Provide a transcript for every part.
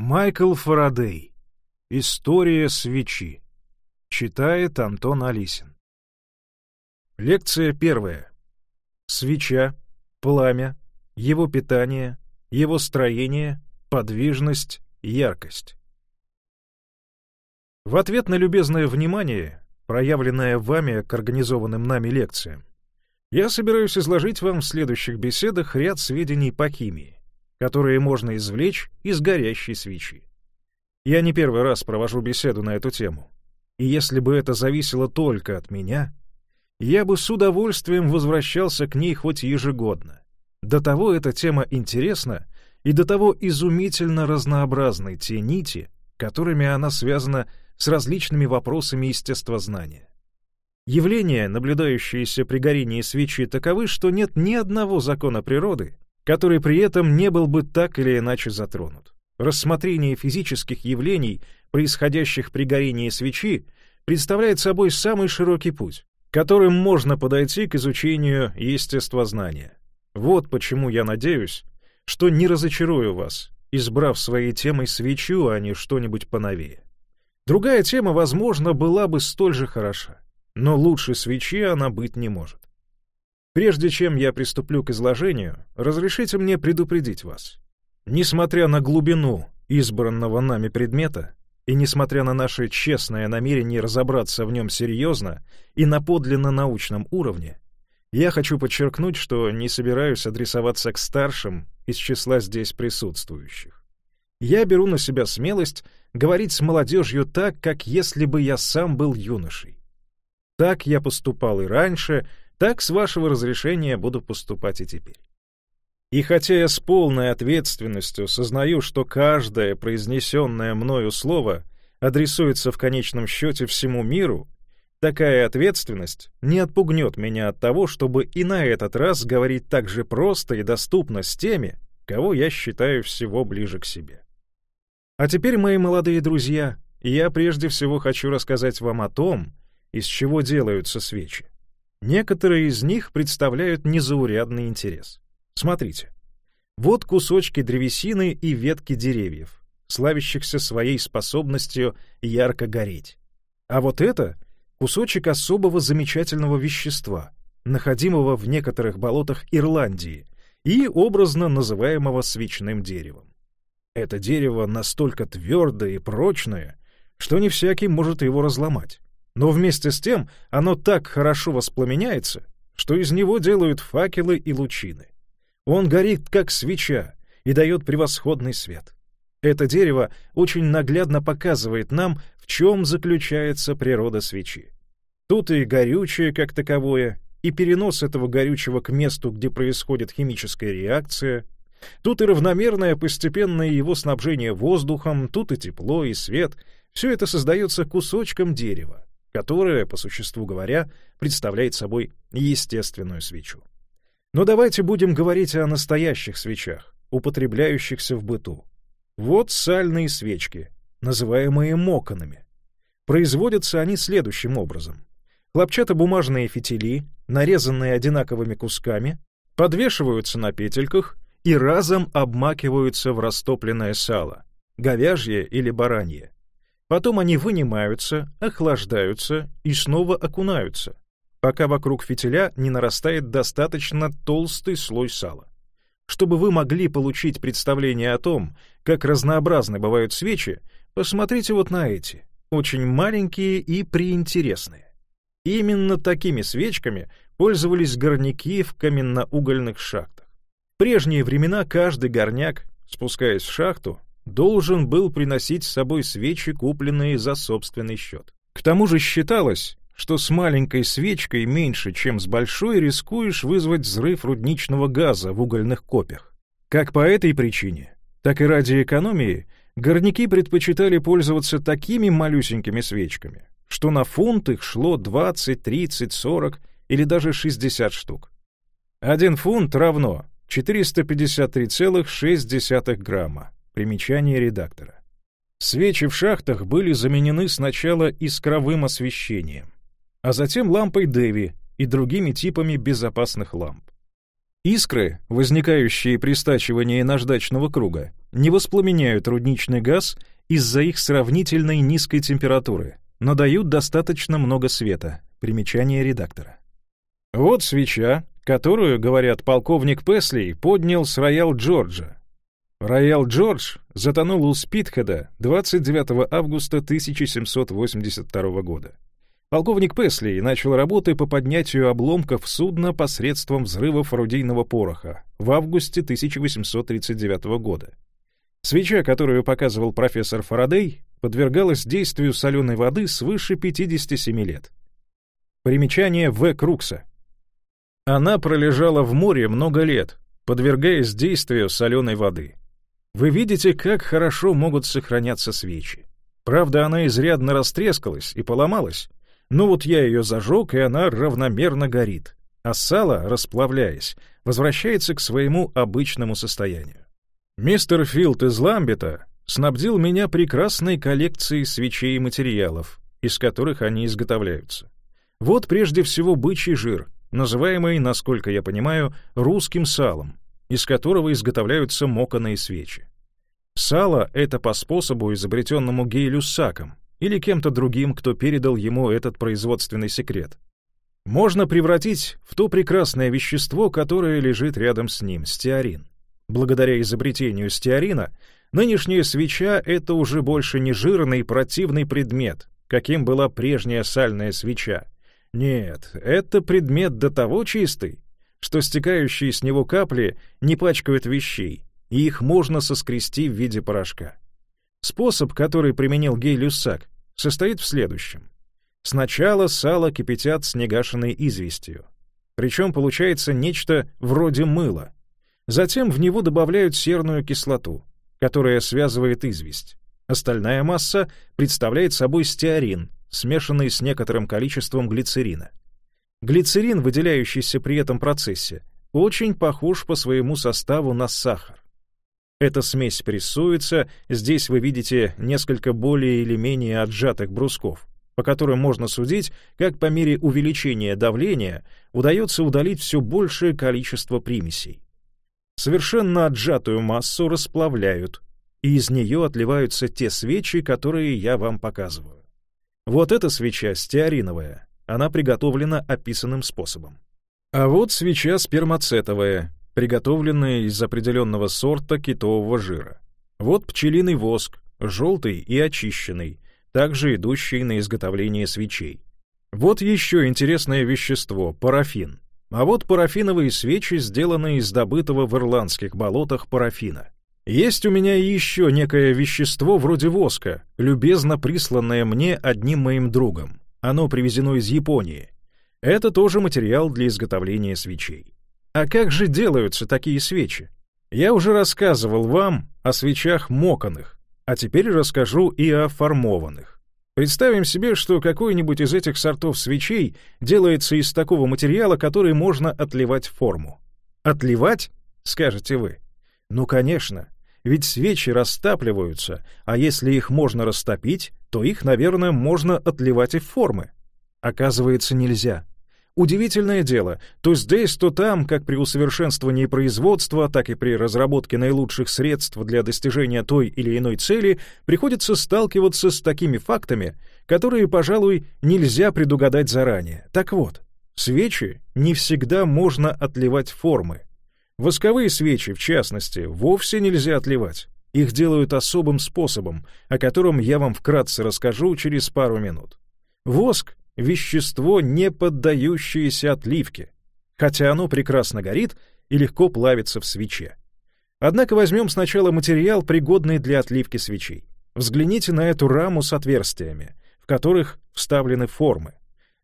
Майкл Фарадей. История свечи. Читает Антон Алисин. Лекция первая. Свеча, пламя, его питание, его строение, подвижность, яркость. В ответ на любезное внимание, проявленное вами к организованным нами лекциям, я собираюсь изложить вам в следующих беседах ряд сведений по химии которые можно извлечь из горящей свечи. Я не первый раз провожу беседу на эту тему, и если бы это зависело только от меня, я бы с удовольствием возвращался к ней хоть ежегодно. До того эта тема интересна, и до того изумительно разнообразны те нити, которыми она связана с различными вопросами естествознания. Явления, наблюдающиеся при горении свечи, таковы, что нет ни одного закона природы, который при этом не был бы так или иначе затронут. Рассмотрение физических явлений, происходящих при горении свечи, представляет собой самый широкий путь, которым можно подойти к изучению естествознания. Вот почему я надеюсь, что не разочарую вас, избрав своей темой свечу, а не что-нибудь поновее. Другая тема, возможно, была бы столь же хороша, но лучше свечи она быть не может. Прежде чем я приступлю к изложению, разрешите мне предупредить вас. Несмотря на глубину избранного нами предмета, и несмотря на наше честное намерение разобраться в нем серьезно и на подлинно научном уровне, я хочу подчеркнуть, что не собираюсь адресоваться к старшим из числа здесь присутствующих. Я беру на себя смелость говорить с молодежью так, как если бы я сам был юношей. Так я поступал и раньше, так, с вашего разрешения, буду поступать и теперь. И хотя я с полной ответственностью сознаю, что каждое произнесенное мною слово адресуется в конечном счете всему миру, такая ответственность не отпугнет меня от того, чтобы и на этот раз говорить так же просто и доступно с теми, кого я считаю всего ближе к себе. А теперь, мои молодые друзья, я прежде всего хочу рассказать вам о том, из чего делаются свечи. Некоторые из них представляют незаурядный интерес. Смотрите. Вот кусочки древесины и ветки деревьев, славящихся своей способностью ярко гореть. А вот это — кусочек особого замечательного вещества, находимого в некоторых болотах Ирландии и образно называемого свечным деревом. Это дерево настолько твердое и прочное, что не всякий может его разломать. Но вместе с тем оно так хорошо воспламеняется, что из него делают факелы и лучины. Он горит, как свеча, и дает превосходный свет. Это дерево очень наглядно показывает нам, в чем заключается природа свечи. Тут и горючее как таковое, и перенос этого горючего к месту, где происходит химическая реакция. Тут и равномерное постепенное его снабжение воздухом, тут и тепло, и свет. Все это создается кусочком дерева которая, по существу говоря, представляет собой естественную свечу. Но давайте будем говорить о настоящих свечах, употребляющихся в быту. Вот сальные свечки, называемые моконами. Производятся они следующим образом. Хлопчатобумажные фитили, нарезанные одинаковыми кусками, подвешиваются на петельках и разом обмакиваются в растопленное сало, говяжье или баранье. Потом они вынимаются, охлаждаются и снова окунаются, пока вокруг фитиля не нарастает достаточно толстый слой сала. Чтобы вы могли получить представление о том, как разнообразны бывают свечи, посмотрите вот на эти, очень маленькие и приинтересные. Именно такими свечками пользовались горняки в каменноугольных шахтах. В прежние времена каждый горняк, спускаясь в шахту, должен был приносить с собой свечи, купленные за собственный счет. К тому же считалось, что с маленькой свечкой меньше, чем с большой, рискуешь вызвать взрыв рудничного газа в угольных копях. Как по этой причине, так и ради экономии горняки предпочитали пользоваться такими малюсенькими свечками, что на фунт их шло 20, 30, 40 или даже 60 штук. Один фунт равно 453,6 грамма. Примечание редактора. Свечи в шахтах были заменены сначала искровым освещением, а затем лампой Деви и другими типами безопасных ламп. Искры, возникающие при стачивании наждачного круга, не воспламеняют рудничный газ из-за их сравнительной низкой температуры, но дают достаточно много света. Примечание редактора. Вот свеча, которую, говорят, полковник Песли поднял с Роял Джорджа. Роял Джордж затонул у Спитхеда 29 августа 1782 года. Полковник Песли начал работы по поднятию обломков судна посредством взрывов орудийного пороха в августе 1839 года. Свеча, которую показывал профессор Фарадей, подвергалась действию соленой воды свыше 57 лет. Примечание В. Крукса. Она пролежала в море много лет, подвергаясь действию соленой воды. Вы видите, как хорошо могут сохраняться свечи. Правда, она изрядно растрескалась и поломалась, но вот я ее зажег, и она равномерно горит, а сало, расплавляясь, возвращается к своему обычному состоянию. Мистер Филд из Ламбета снабдил меня прекрасной коллекцией свечей и материалов, из которых они изготовляются. Вот прежде всего бычий жир, называемый, насколько я понимаю, русским салом, из которого изготовляются моканые свечи. Сало — это по способу, изобретенному Гейлю Саком или кем-то другим, кто передал ему этот производственный секрет. Можно превратить в то прекрасное вещество, которое лежит рядом с ним — стеарин. Благодаря изобретению стеарина нынешняя свеча — это уже больше не жирный противный предмет, каким была прежняя сальная свеча, нет, это предмет до того чистый, что стекающие с него капли не пачкают вещей, и их можно соскрести в виде порошка. Способ, который применил Гей Люссак, состоит в следующем. Сначала сало кипятят с негашенной известью. Причем получается нечто вроде мыла. Затем в него добавляют серную кислоту, которая связывает известь. Остальная масса представляет собой стеарин, смешанный с некоторым количеством глицерина. Глицерин, выделяющийся при этом процессе, очень похож по своему составу на сахар. Эта смесь прессуется, здесь вы видите несколько более или менее отжатых брусков, по которым можно судить, как по мере увеличения давления удается удалить все большее количество примесей. Совершенно отжатую массу расплавляют, и из нее отливаются те свечи, которые я вам показываю. Вот эта свеча стеариновая, она приготовлена описанным способом. А вот свеча спермацетовая, приготовленная из определенного сорта китового жира. Вот пчелиный воск, желтый и очищенный, также идущий на изготовление свечей. Вот еще интересное вещество — парафин. А вот парафиновые свечи, сделанные из добытого в ирландских болотах парафина. Есть у меня еще некое вещество вроде воска, любезно присланное мне одним моим другом. Оно привезено из Японии. Это тоже материал для изготовления свечей. А как же делаются такие свечи? Я уже рассказывал вам о свечах моканых, а теперь расскажу и о формованных. Представим себе, что какой-нибудь из этих сортов свечей делается из такого материала, который можно отливать форму. Отливать, скажете вы? Ну, конечно, ведь свечи растапливаются, а если их можно растопить, то их, наверное, можно отливать и в формы. Оказывается, нельзя. Удивительное дело, то здесь, то там, как при усовершенствовании производства, так и при разработке наилучших средств для достижения той или иной цели, приходится сталкиваться с такими фактами, которые, пожалуй, нельзя предугадать заранее. Так вот, свечи не всегда можно отливать формы. Восковые свечи, в частности, вовсе нельзя отливать. Их делают особым способом, о котором я вам вкратце расскажу через пару минут. Воск — вещество, не поддающееся отливке, хотя оно прекрасно горит и легко плавится в свече. Однако возьмем сначала материал, пригодный для отливки свечей. Взгляните на эту раму с отверстиями, в которых вставлены формы.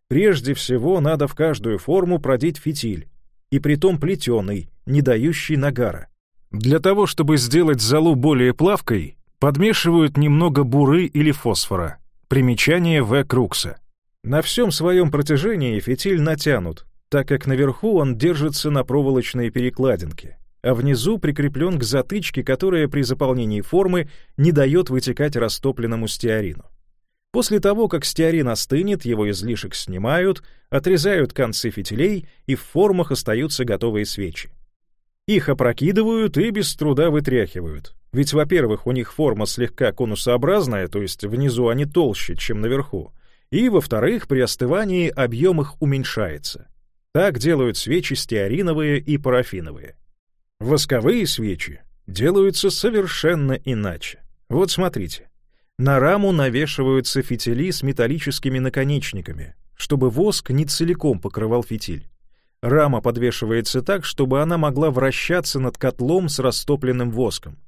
Прежде всего надо в каждую форму продеть фитиль, и притом плетеный, не дающий нагара. Для того, чтобы сделать золу более плавкой, подмешивают немного буры или фосфора. Примечание В. Крукса. На всем своем протяжении фитиль натянут, так как наверху он держится на проволочной перекладинке, а внизу прикреплен к затычке, которая при заполнении формы не дает вытекать растопленному стеарину. После того, как стеарин остынет, его излишек снимают, отрезают концы фитилей, и в формах остаются готовые свечи. Их опрокидывают и без труда вытряхивают, Ведь, во-первых, у них форма слегка конусообразная, то есть внизу они толще, чем наверху, и, во-вторых, при остывании объем их уменьшается. Так делают свечи стеариновые и парафиновые. Восковые свечи делаются совершенно иначе. Вот смотрите. На раму навешиваются фитили с металлическими наконечниками, чтобы воск не целиком покрывал фитиль. Рама подвешивается так, чтобы она могла вращаться над котлом с растопленным воском.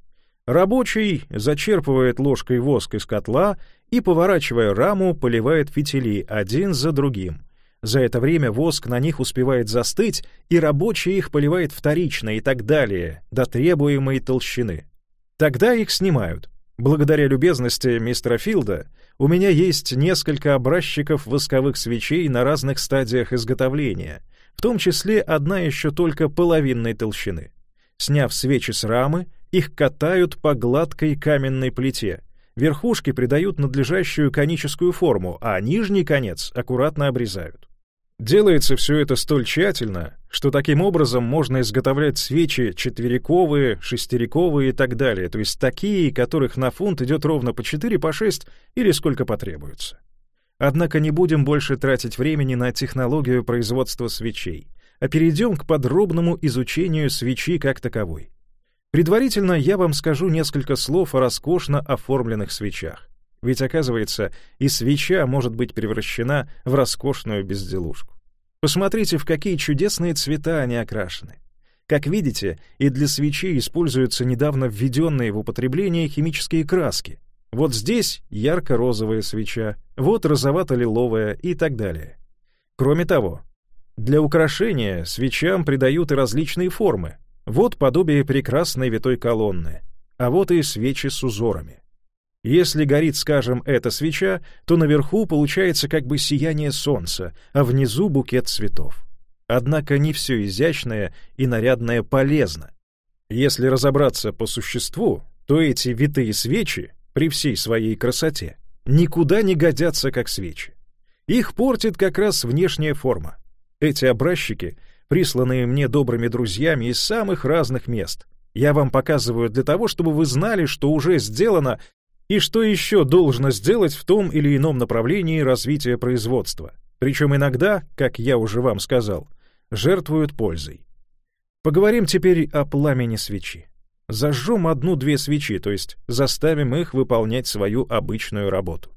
Рабочий зачерпывает ложкой воск из котла и, поворачивая раму, поливает фитили один за другим. За это время воск на них успевает застыть, и рабочий их поливает вторично и так далее, до требуемой толщины. Тогда их снимают. Благодаря любезности мистера Филда у меня есть несколько образчиков восковых свечей на разных стадиях изготовления, в том числе одна еще только половинной толщины. Сняв свечи с рамы, их катают по гладкой каменной плите. Верхушки придают надлежащую коническую форму, а нижний конец аккуратно обрезают. Делается все это столь тщательно, что таким образом можно изготовлять свечи четвериковые, шестериковые и так далее, то есть такие, которых на фунт идет ровно по 4, по 6 или сколько потребуется. Однако не будем больше тратить времени на технологию производства свечей, а перейдем к подробному изучению свечи как таковой. Предварительно я вам скажу несколько слов о роскошно оформленных свечах. Ведь, оказывается, и свеча может быть превращена в роскошную безделушку. Посмотрите, в какие чудесные цвета они окрашены. Как видите, и для свечей используются недавно введенные в употребление химические краски. Вот здесь ярко-розовая свеча, вот розовато-лиловая и так далее. Кроме того, для украшения свечам придают и различные формы. Вот подобие прекрасной витой колонны, а вот и свечи с узорами. Если горит, скажем, эта свеча, то наверху получается как бы сияние солнца, а внизу букет цветов. Однако не все изящное и нарядное полезно. Если разобраться по существу, то эти витые свечи, при всей своей красоте, никуда не годятся как свечи. Их портит как раз внешняя форма. Эти образчики, присланные мне добрыми друзьями из самых разных мест, я вам показываю для того, чтобы вы знали, что уже сделано и что еще должно сделать в том или ином направлении развития производства. Причем иногда, как я уже вам сказал, жертвуют пользой. Поговорим теперь о пламени свечи. Зажжем одну-две свечи, то есть заставим их выполнять свою обычную работу.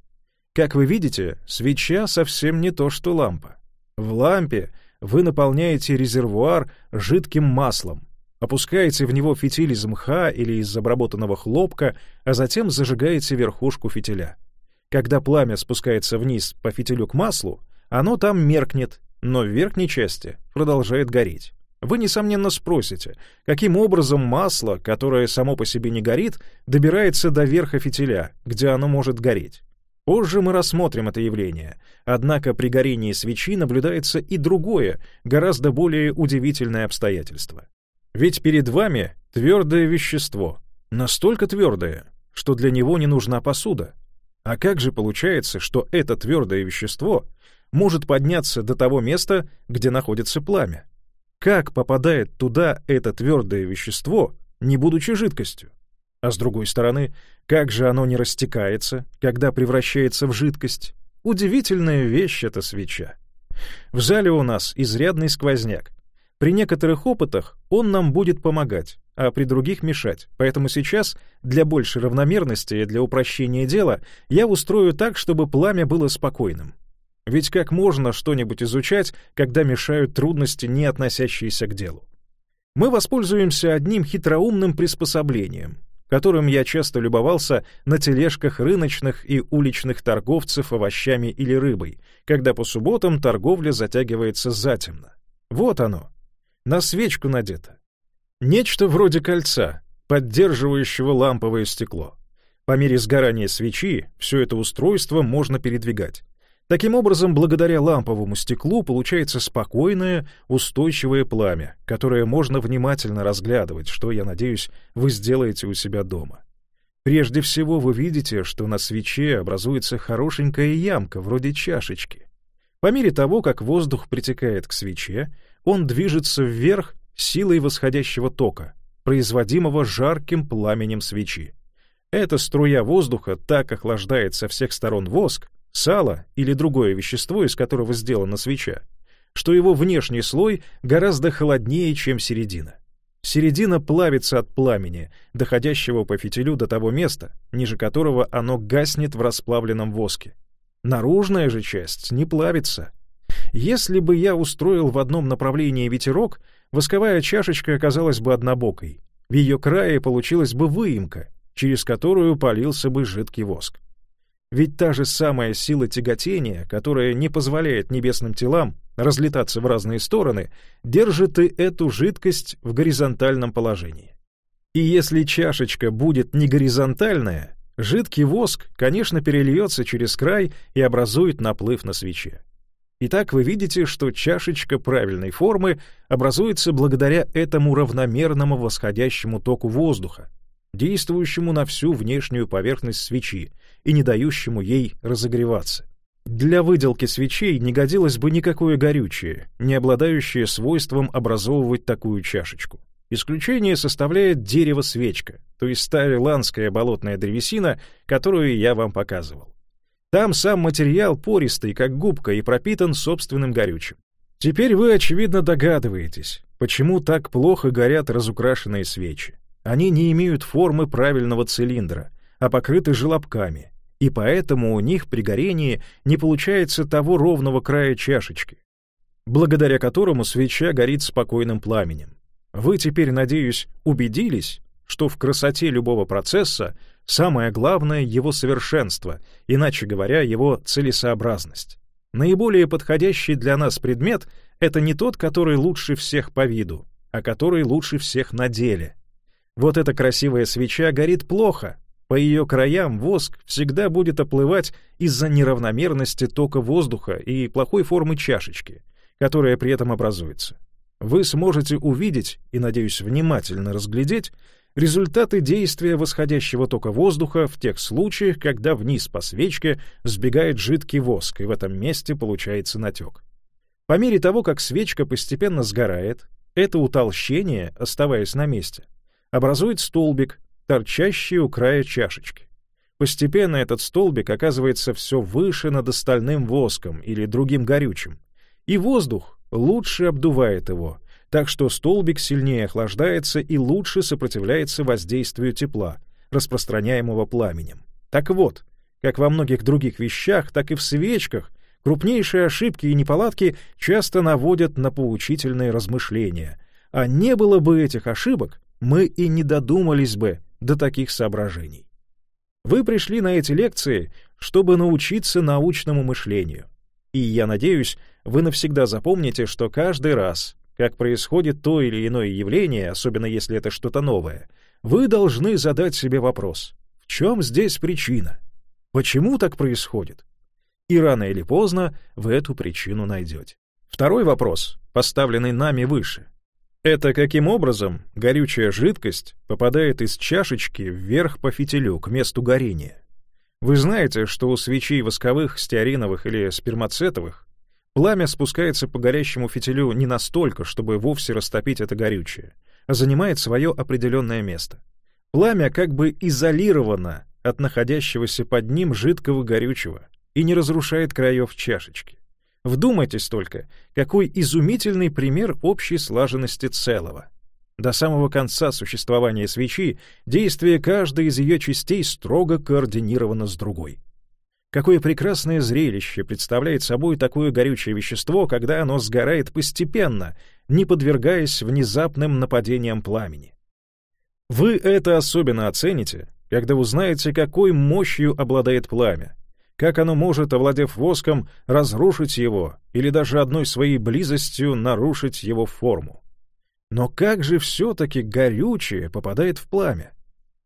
Как вы видите, свеча совсем не то, что лампа. В лампе вы наполняете резервуар жидким маслом, Опускаете в него фитиль из мха или из обработанного хлопка, а затем зажигаете верхушку фитиля. Когда пламя спускается вниз по фитилю к маслу, оно там меркнет, но в верхней части продолжает гореть. Вы, несомненно, спросите, каким образом масло, которое само по себе не горит, добирается до верха фитиля, где оно может гореть. Позже мы рассмотрим это явление, однако при горении свечи наблюдается и другое, гораздо более удивительное обстоятельство. Ведь перед вами твердое вещество, настолько твердое, что для него не нужна посуда. А как же получается, что это твердое вещество может подняться до того места, где находится пламя? Как попадает туда это твердое вещество, не будучи жидкостью? А с другой стороны, как же оно не растекается, когда превращается в жидкость? Удивительная вещь эта свеча. В зале у нас изрядный сквозняк, при некоторых опытах он нам будет помогать, а при других мешать. Поэтому сейчас, для большей равномерности и для упрощения дела, я устрою так, чтобы пламя было спокойным. Ведь как можно что-нибудь изучать, когда мешают трудности, не относящиеся к делу? Мы воспользуемся одним хитроумным приспособлением, которым я часто любовался на тележках рыночных и уличных торговцев овощами или рыбой, когда по субботам торговля затягивается затемно. Вот оно, на свечку надето. Нечто вроде кольца, поддерживающего ламповое стекло. По мере сгорания свечи все это устройство можно передвигать. Таким образом, благодаря ламповому стеклу получается спокойное, устойчивое пламя, которое можно внимательно разглядывать, что, я надеюсь, вы сделаете у себя дома. Прежде всего вы видите, что на свече образуется хорошенькая ямка, вроде чашечки. По мере того, как воздух притекает к свече, он движется вверх силой восходящего тока, производимого жарким пламенем свечи. Эта струя воздуха так охлаждает со всех сторон воск, сало или другое вещество, из которого сделана свеча, что его внешний слой гораздо холоднее, чем середина. Середина плавится от пламени, доходящего по фитилю до того места, ниже которого оно гаснет в расплавленном воске. Наружная же часть не плавится. Если бы я устроил в одном направлении ветерок, восковая чашечка оказалась бы однобокой. В ее крае получилась бы выемка, через которую полился бы жидкий воск. Ведь та же самая сила тяготения, которая не позволяет небесным телам разлетаться в разные стороны, держит и эту жидкость в горизонтальном положении. И если чашечка будет не горизонтальная, жидкий воск, конечно, перельется через край и образует наплыв на свече. Итак, вы видите, что чашечка правильной формы образуется благодаря этому равномерному восходящему току воздуха, действующему на всю внешнюю поверхность свечи и не дающему ей разогреваться. Для выделки свечей не годилось бы никакое горючее, не обладающее свойством образовывать такую чашечку. Исключение составляет дерево-свечка, то есть старая ланская болотная древесина, которую я вам показывал. Там сам материал пористый, как губка, и пропитан собственным горючим. Теперь вы, очевидно, догадываетесь, почему так плохо горят разукрашенные свечи. Они не имеют формы правильного цилиндра, а покрыты желобками, и поэтому у них при горении не получается того ровного края чашечки, благодаря которому свеча горит спокойным пламенем. Вы теперь, надеюсь, убедились, что в красоте любого процесса самое главное — его совершенство, иначе говоря, его целесообразность. Наиболее подходящий для нас предмет — это не тот, который лучше всех по виду, а который лучше всех на деле — вот эта красивая свеча горит плохо. По ее краям воск всегда будет оплывать из-за неравномерности тока воздуха и плохой формы чашечки, которая при этом образуется. Вы сможете увидеть и, надеюсь, внимательно разглядеть результаты действия восходящего тока воздуха в тех случаях, когда вниз по свечке сбегает жидкий воск, и в этом месте получается натек. По мере того, как свечка постепенно сгорает, это утолщение, оставаясь на месте, образует столбик, торчащий у края чашечки. Постепенно этот столбик оказывается все выше над остальным воском или другим горючим, и воздух лучше обдувает его, так что столбик сильнее охлаждается и лучше сопротивляется воздействию тепла, распространяемого пламенем. Так вот, как во многих других вещах, так и в свечках крупнейшие ошибки и неполадки часто наводят на поучительные размышления, а не было бы этих ошибок, мы и не додумались бы до таких соображений. Вы пришли на эти лекции, чтобы научиться научному мышлению. И я надеюсь, вы навсегда запомните, что каждый раз, как происходит то или иное явление, особенно если это что-то новое, вы должны задать себе вопрос, в чем здесь причина? Почему так происходит? И рано или поздно вы эту причину найдете. Второй вопрос, поставленный нами выше. Это каким образом горючая жидкость попадает из чашечки вверх по фитилю к месту горения? Вы знаете, что у свечей восковых, стеариновых или спермацетовых пламя спускается по горящему фитилю не настолько, чтобы вовсе растопить это горючее, а занимает свое определенное место. Пламя как бы изолировано от находящегося под ним жидкого горючего и не разрушает краев чашечки. Вдумайтесь только, какой изумительный пример общей слаженности целого. До самого конца существования свечи действие каждой из ее частей строго координировано с другой. Какое прекрасное зрелище представляет собой такое горючее вещество, когда оно сгорает постепенно, не подвергаясь внезапным нападениям пламени. Вы это особенно оцените, когда узнаете, какой мощью обладает пламя, как оно может, овладев воском, разрушить его или даже одной своей близостью нарушить его форму. Но как же все-таки горючее попадает в пламя?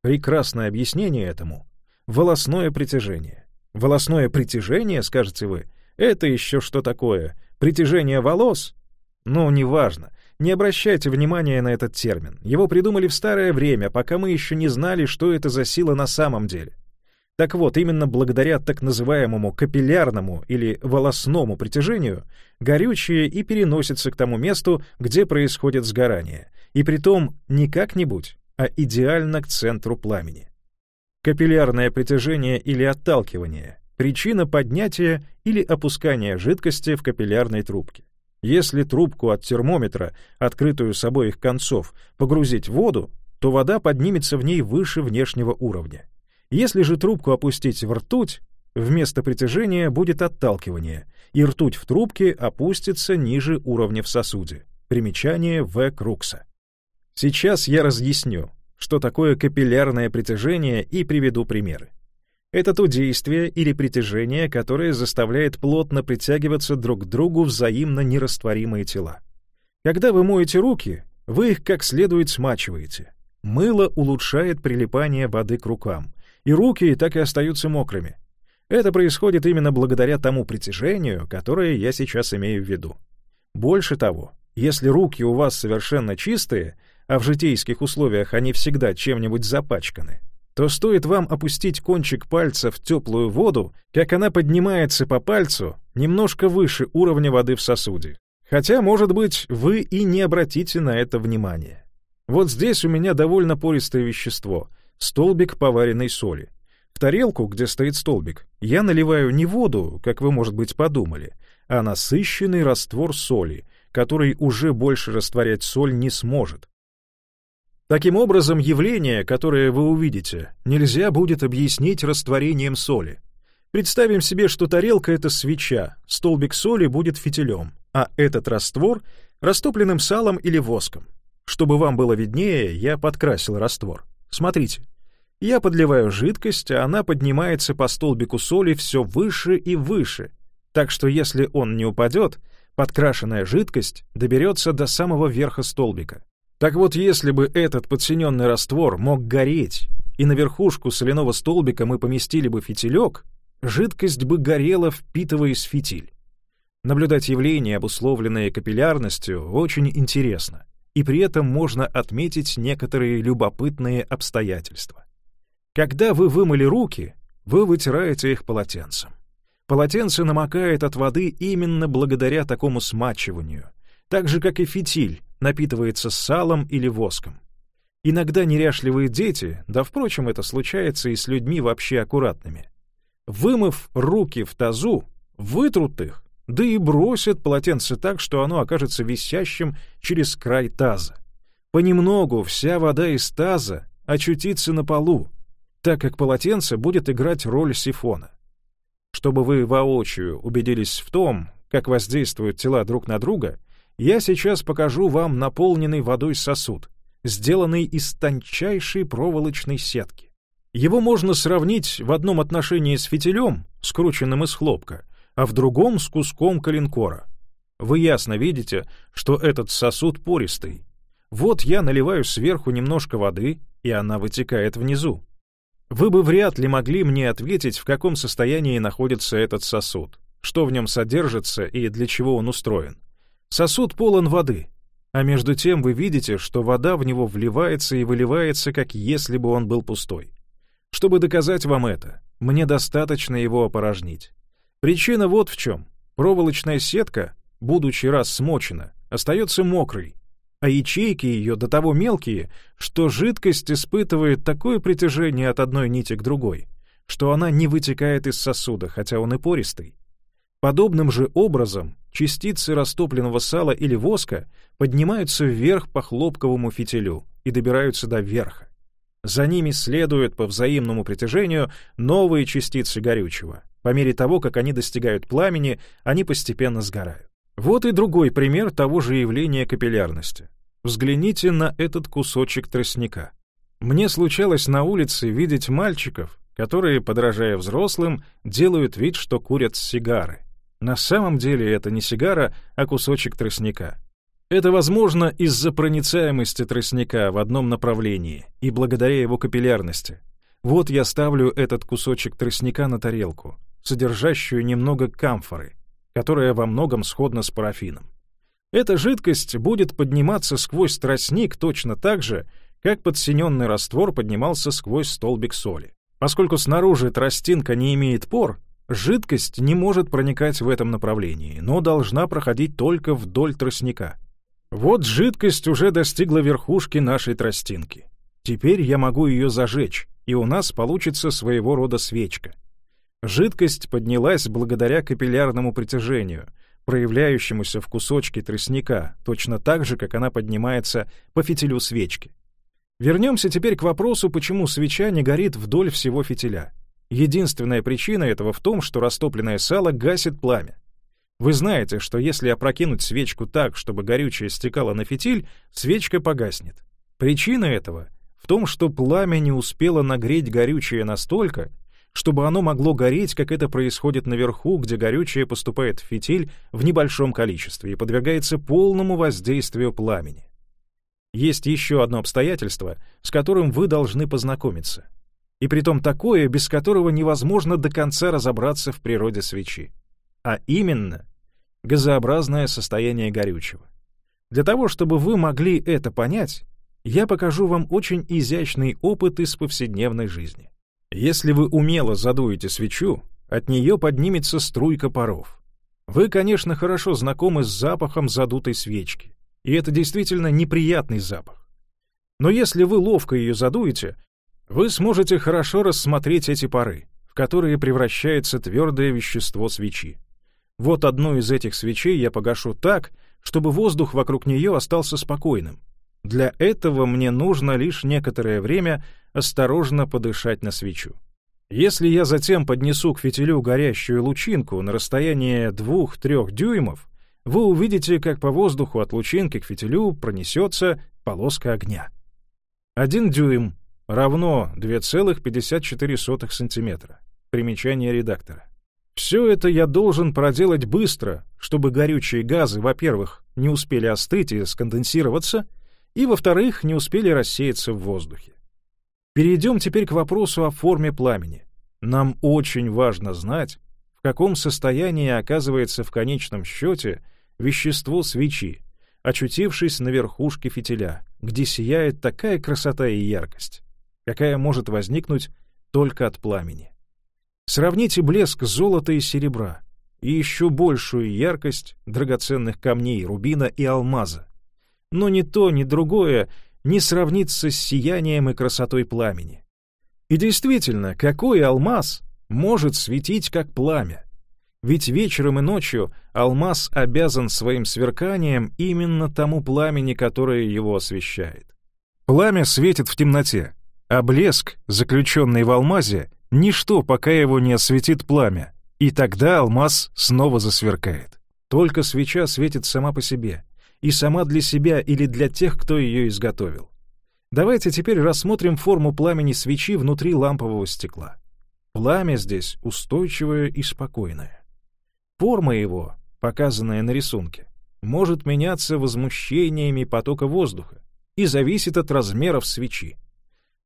Прекрасное объяснение этому — волосное притяжение. Волосное притяжение, скажете вы, это еще что такое? Притяжение волос? Ну, неважно. Не обращайте внимания на этот термин. Его придумали в старое время, пока мы еще не знали, что это за сила на самом деле. Так вот, именно благодаря так называемому капиллярному или волосному притяжению горючее и переносится к тому месту, где происходит сгорание, и притом не как-нибудь, а идеально к центру пламени. Капиллярное притяжение или отталкивание — причина поднятия или опускания жидкости в капиллярной трубке. Если трубку от термометра, открытую с обоих концов, погрузить в воду, то вода поднимется в ней выше внешнего уровня. Если же трубку опустить в ртуть, вместо притяжения будет отталкивание, и ртуть в трубке опустится ниже уровня в сосуде. Примечание В. Крукса. Сейчас я разъясню, что такое капиллярное притяжение и приведу примеры. Это то действие или притяжение, которое заставляет плотно притягиваться друг к другу взаимно нерастворимые тела. Когда вы моете руки, вы их как следует смачиваете. Мыло улучшает прилипание воды к рукам, и руки так и остаются мокрыми. Это происходит именно благодаря тому притяжению, которое я сейчас имею в виду. Больше того, если руки у вас совершенно чистые, а в житейских условиях они всегда чем-нибудь запачканы, то стоит вам опустить кончик пальца в теплую воду, как она поднимается по пальцу немножко выше уровня воды в сосуде. Хотя, может быть, вы и не обратите на это внимания. Вот здесь у меня довольно пористое вещество — столбик поваренной соли. В тарелку, где стоит столбик, я наливаю не воду, как вы, может быть, подумали, а насыщенный раствор соли, который уже больше растворять соль не сможет. Таким образом, явление, которое вы увидите, нельзя будет объяснить растворением соли. Представим себе, что тарелка — это свеча, столбик соли будет фитилем, а этот раствор — растопленным салом или воском. Чтобы вам было виднее, я подкрасил раствор. Смотрите. Я подливаю жидкость, а она поднимается по столбику соли все выше и выше, так что если он не упадет, подкрашенная жидкость доберется до самого верха столбика. Так вот, если бы этот подсиненный раствор мог гореть, и на верхушку соляного столбика мы поместили бы фитилек, жидкость бы горела, впитываясь в фитиль. Наблюдать явление, обусловленное капиллярностью, очень интересно и при этом можно отметить некоторые любопытные обстоятельства. Когда вы вымыли руки, вы вытираете их полотенцем. Полотенце намокает от воды именно благодаря такому смачиванию, так же, как и фитиль напитывается салом или воском. Иногда неряшливые дети, да, впрочем, это случается и с людьми вообще аккуратными, вымыв руки в тазу, вытрут их да и бросят полотенце так, что оно окажется висящим через край таза. Понемногу вся вода из таза очутится на полу, так как полотенце будет играть роль сифона. Чтобы вы воочию убедились в том, как воздействуют тела друг на друга, я сейчас покажу вам наполненный водой сосуд, сделанный из тончайшей проволочной сетки. Его можно сравнить в одном отношении с фитилем, скрученным из хлопка, а в другом с куском калинкора. Вы ясно видите, что этот сосуд пористый. Вот я наливаю сверху немножко воды, и она вытекает внизу. Вы бы вряд ли могли мне ответить, в каком состоянии находится этот сосуд, что в нем содержится и для чего он устроен. Сосуд полон воды, а между тем вы видите, что вода в него вливается и выливается, как если бы он был пустой. Чтобы доказать вам это, мне достаточно его опорожнить. Причина вот в чем. Проволочная сетка, будучи раз смочена, остается мокрой, а ячейки ее до того мелкие, что жидкость испытывает такое притяжение от одной нити к другой, что она не вытекает из сосуда, хотя он и пористый. Подобным же образом частицы растопленного сала или воска поднимаются вверх по хлопковому фитилю и добираются до верха. За ними следуют по взаимному притяжению новые частицы горючего — по мере того, как они достигают пламени, они постепенно сгорают. Вот и другой пример того же явления капиллярности. Взгляните на этот кусочек тростника. Мне случалось на улице видеть мальчиков, которые, подражая взрослым, делают вид, что курят сигары. На самом деле это не сигара, а кусочек тростника. Это возможно из-за проницаемости тростника в одном направлении и благодаря его капиллярности. Вот я ставлю этот кусочек тростника на тарелку содержащую немного камфоры, которая во многом сходна с парафином. Эта жидкость будет подниматься сквозь тростник точно так же, как подсиненный раствор поднимался сквозь столбик соли. Поскольку снаружи тростинка не имеет пор, жидкость не может проникать в этом направлении, но должна проходить только вдоль тростника. Вот жидкость уже достигла верхушки нашей тростинки. Теперь я могу ее зажечь, и у нас получится своего рода свечка. Жидкость поднялась благодаря капиллярному притяжению, проявляющемуся в кусочке тростника, точно так же, как она поднимается по фитилю свечки. Вернемся теперь к вопросу, почему свеча не горит вдоль всего фитиля. Единственная причина этого в том, что растопленное сало гасит пламя. Вы знаете, что если опрокинуть свечку так, чтобы горючее стекало на фитиль, свечка погаснет. Причина этого в том, что пламя не успело нагреть горючее настолько, чтобы оно могло гореть, как это происходит наверху, где горючее поступает в фитиль в небольшом количестве и подвергается полному воздействию пламени. Есть еще одно обстоятельство, с которым вы должны познакомиться. И притом такое, без которого невозможно до конца разобраться в природе свечи. А именно, газообразное состояние горючего. Для того, чтобы вы могли это понять, я покажу вам очень изящный опыт из повседневной жизни. Если вы умело задуете свечу, от нее поднимется струйка паров. Вы, конечно, хорошо знакомы с запахом задутой свечки, и это действительно неприятный запах. Но если вы ловко ее задуете, вы сможете хорошо рассмотреть эти пары, в которые превращается твердое вещество свечи. Вот одну из этих свечей я погашу так, чтобы воздух вокруг нее остался спокойным, для этого мне нужно лишь некоторое время осторожно подышать на свечу. Если я затем поднесу к фитилю горящую лучинку на расстояние 2-3 дюймов, вы увидите, как по воздуху от лучинки к фитилю пронесется полоска огня. Один дюйм равно 2,54 сантиметра. Примечание редактора. Все это я должен проделать быстро, чтобы горючие газы, во-первых, не успели остыть и сконденсироваться — и, во-вторых, не успели рассеяться в воздухе. Перейдем теперь к вопросу о форме пламени. Нам очень важно знать, в каком состоянии оказывается в конечном счете вещество свечи, очутившись на верхушке фитиля, где сияет такая красота и яркость, какая может возникнуть только от пламени. Сравните блеск золота и серебра и еще большую яркость драгоценных камней, рубина и алмаза, но ни то, ни другое не сравнится с сиянием и красотой пламени. И действительно, какой алмаз может светить как пламя? Ведь вечером и ночью алмаз обязан своим сверканием именно тому пламени, которое его освещает. Пламя светит в темноте, а блеск, заключенный в алмазе, ничто, пока его не осветит пламя, и тогда алмаз снова засверкает. Только свеча светит сама по себе, и сама для себя или для тех, кто ее изготовил. Давайте теперь рассмотрим форму пламени свечи внутри лампового стекла. Пламя здесь устойчивое и спокойное. Форма его, показанная на рисунке, может меняться возмущениями потока воздуха и зависит от размеров свечи.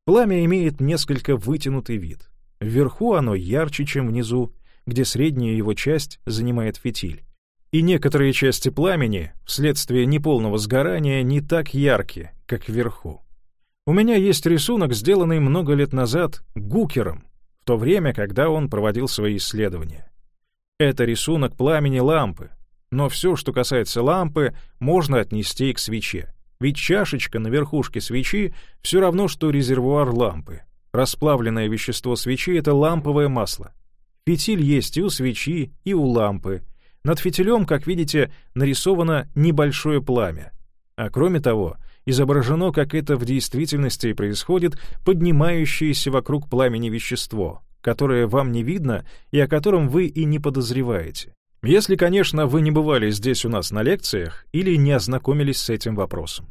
Пламя имеет несколько вытянутый вид. Вверху оно ярче, чем внизу, где средняя его часть занимает фитиль и некоторые части пламени, вследствие неполного сгорания, не так яркие, как вверху. У меня есть рисунок, сделанный много лет назад Гукером, в то время, когда он проводил свои исследования. Это рисунок пламени лампы, но все, что касается лампы, можно отнести к свече. Ведь чашечка на верхушке свечи все равно, что резервуар лампы. Расплавленное вещество свечи — это ламповое масло. Фитиль есть и у свечи, и у лампы — над фитилем, как видите, нарисовано небольшое пламя. А кроме того, изображено, как это в действительности происходит, поднимающееся вокруг пламени вещество, которое вам не видно и о котором вы и не подозреваете. Если, конечно, вы не бывали здесь у нас на лекциях или не ознакомились с этим вопросом.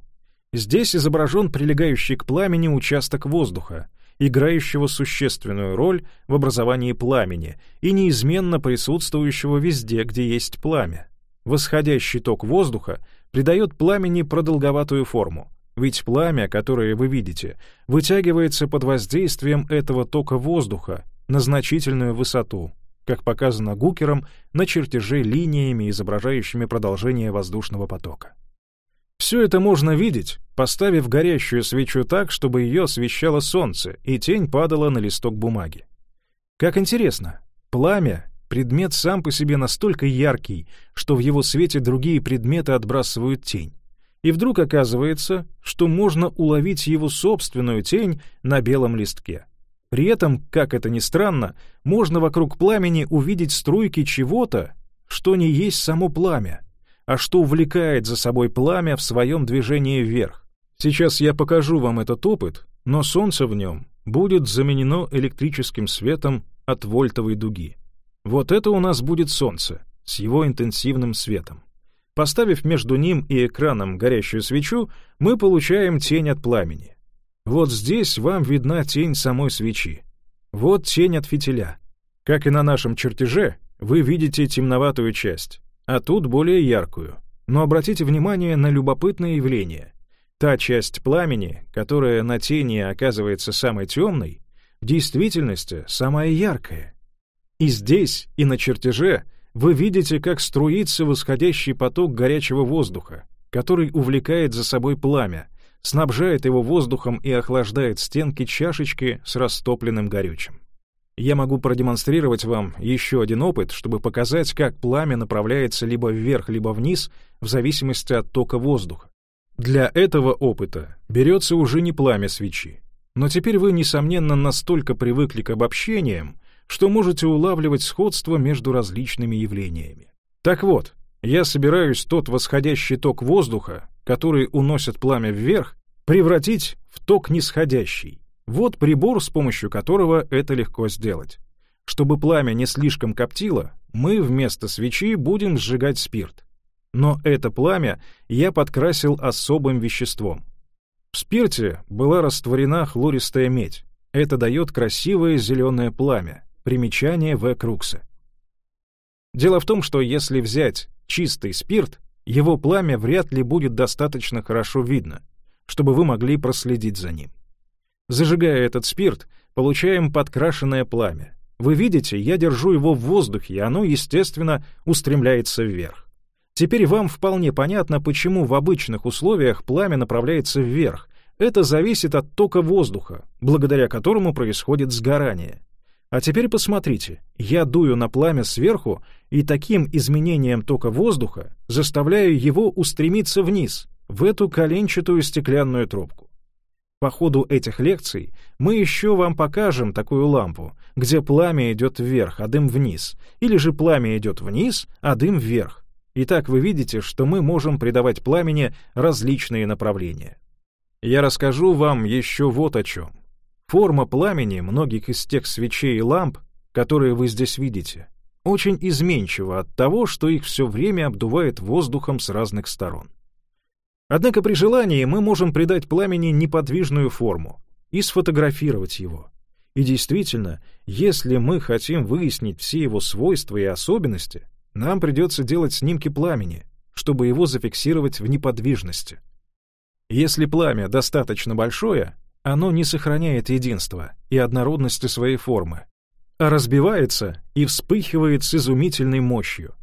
Здесь изображен прилегающий к пламени участок воздуха, играющего существенную роль в образовании пламени и неизменно присутствующего везде, где есть пламя. Восходящий ток воздуха придает пламени продолговатую форму, ведь пламя, которое вы видите, вытягивается под воздействием этого тока воздуха на значительную высоту, как показано Гукером на чертеже линиями, изображающими продолжение воздушного потока. Все это можно видеть, поставив горящую свечу так, чтобы ее освещало солнце, и тень падала на листок бумаги. Как интересно, пламя — предмет сам по себе настолько яркий, что в его свете другие предметы отбрасывают тень. И вдруг оказывается, что можно уловить его собственную тень на белом листке. При этом, как это ни странно, можно вокруг пламени увидеть струйки чего-то, что не есть само пламя, а что увлекает за собой пламя в своем движении вверх. Сейчас я покажу вам этот опыт, но солнце в нем будет заменено электрическим светом от вольтовой дуги. Вот это у нас будет солнце с его интенсивным светом. Поставив между ним и экраном горящую свечу, мы получаем тень от пламени. Вот здесь вам видна тень самой свечи. Вот тень от фитиля. Как и на нашем чертеже, вы видите темноватую часть, а тут более яркую. Но обратите внимание на любопытное явление. Та часть пламени, которая на тени оказывается самой темной, в действительности самая яркая. И здесь, и на чертеже вы видите, как струится восходящий поток горячего воздуха, который увлекает за собой пламя, снабжает его воздухом и охлаждает стенки чашечки с растопленным горючим. Я могу продемонстрировать вам еще один опыт, чтобы показать, как пламя направляется либо вверх, либо вниз, в зависимости от тока воздуха. Для этого опыта берется уже не пламя свечи. Но теперь вы, несомненно, настолько привыкли к обобщениям, что можете улавливать сходство между различными явлениями. Так вот, я собираюсь тот восходящий ток воздуха, который уносит пламя вверх, превратить в ток нисходящий. Вот прибор, с помощью которого это легко сделать. Чтобы пламя не слишком коптило, мы вместо свечи будем сжигать спирт. Но это пламя я подкрасил особым веществом. В спирте была растворена хлористая медь. Это дает красивое зеленое пламя. Примечание В. Крукса. Дело в том, что если взять чистый спирт, его пламя вряд ли будет достаточно хорошо видно, чтобы вы могли проследить за ним. Зажигая этот спирт, получаем подкрашенное пламя. Вы видите, я держу его в воздухе, и оно, естественно, устремляется вверх. Теперь вам вполне понятно, почему в обычных условиях пламя направляется вверх. Это зависит от тока воздуха, благодаря которому происходит сгорание. А теперь посмотрите, я дую на пламя сверху и таким изменением тока воздуха заставляю его устремиться вниз, в эту коленчатую стеклянную трубку. По ходу этих лекций мы еще вам покажем такую лампу, где пламя идет вверх, а дым вниз, или же пламя идет вниз, а дым вверх. Итак, вы видите, что мы можем придавать пламени различные направления. Я расскажу вам еще вот о чем. Форма пламени многих из тех свечей и ламп, которые вы здесь видите, очень изменчива от того, что их все время обдувает воздухом с разных сторон. Однако при желании мы можем придать пламени неподвижную форму и сфотографировать его. И действительно, если мы хотим выяснить все его свойства и особенности, нам придется делать снимки пламени, чтобы его зафиксировать в неподвижности. Если пламя достаточно большое, оно не сохраняет единства и однородности своей формы, а разбивается и вспыхивает с изумительной мощью.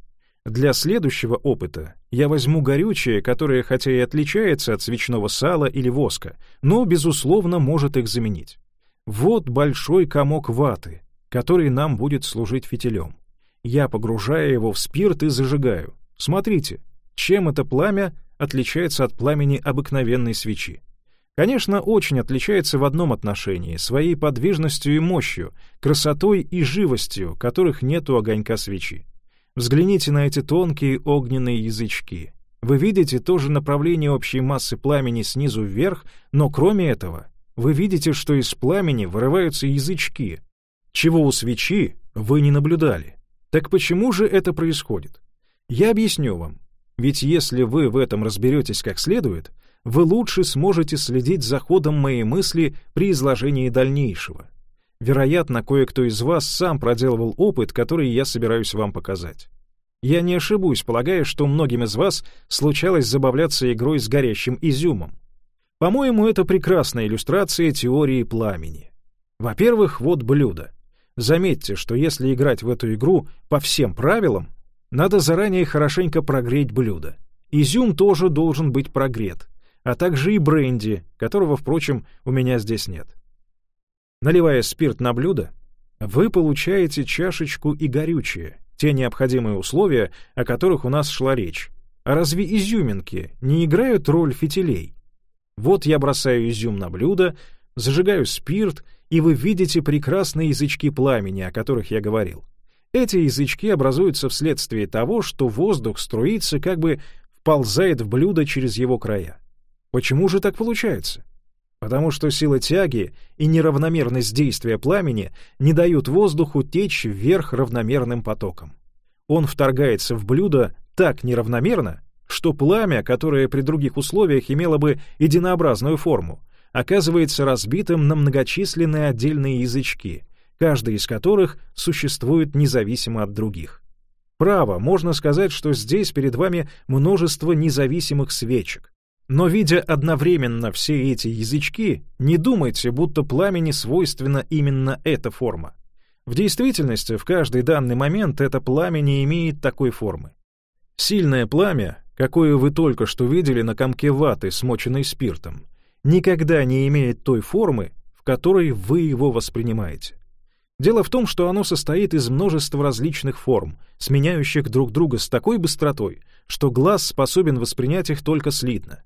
Для следующего опыта я возьму горючее, которое хотя и отличается от свечного сала или воска, но, безусловно, может их заменить. Вот большой комок ваты, который нам будет служить фитилем. Я погружаю его в спирт и зажигаю. Смотрите, чем это пламя отличается от пламени обыкновенной свечи. Конечно, очень отличается в одном отношении — своей подвижностью и мощью, красотой и живостью, которых нет у огонька свечи. Взгляните на эти тонкие огненные язычки. Вы видите то же направление общей массы пламени снизу вверх, но кроме этого, вы видите, что из пламени вырываются язычки, чего у свечи вы не наблюдали. Так почему же это происходит? Я объясню вам. Ведь если вы в этом разберетесь как следует — вы лучше сможете следить за ходом моей мысли при изложении дальнейшего. Вероятно, кое-кто из вас сам проделывал опыт, который я собираюсь вам показать. Я не ошибусь, полагая, что многим из вас случалось забавляться игрой с горящим изюмом. По-моему, это прекрасная иллюстрация теории пламени. Во-первых, вот блюдо. Заметьте, что если играть в эту игру по всем правилам, надо заранее хорошенько прогреть блюдо. Изюм тоже должен быть прогрет, а также и бренди, которого, впрочем, у меня здесь нет. Наливая спирт на блюдо, вы получаете чашечку и горючее, те необходимые условия, о которых у нас шла речь. А разве изюминки не играют роль фитилей? Вот я бросаю изюм на блюдо, зажигаю спирт, и вы видите прекрасные язычки пламени, о которых я говорил. Эти язычки образуются вследствие того, что воздух струится, как бы вползает в блюдо через его края. Почему же так получается? Потому что сила тяги и неравномерность действия пламени не дают воздуху течь вверх равномерным потоком. Он вторгается в блюдо так неравномерно, что пламя, которое при других условиях имело бы единообразную форму, оказывается разбитым на многочисленные отдельные язычки, каждый из которых существует независимо от других. Право, можно сказать, что здесь перед вами множество независимых свечек. Но видя одновременно все эти язычки, не думайте, будто пламени свойственна именно эта форма. В действительности, в каждый данный момент это пламя не имеет такой формы. Сильное пламя, какое вы только что видели на комке ваты, смоченной спиртом, никогда не имеет той формы, в которой вы его воспринимаете. Дело в том, что оно состоит из множества различных форм, сменяющих друг друга с такой быстротой, что глаз способен воспринять их только слитно.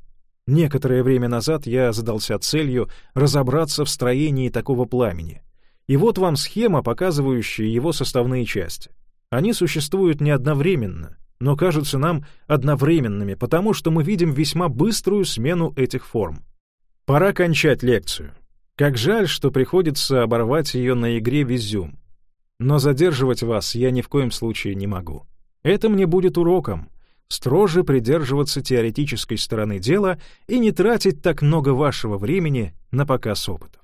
Некоторое время назад я задался целью разобраться в строении такого пламени. И вот вам схема, показывающая его составные части. Они существуют не одновременно, но кажутся нам одновременными, потому что мы видим весьма быструю смену этих форм. Пора кончать лекцию. Как жаль, что приходится оборвать ее на игре в. Но задерживать вас я ни в коем случае не могу. Это мне будет уроком. Строже придерживаться теоретической стороны дела и не тратить так много вашего времени на показ опыта.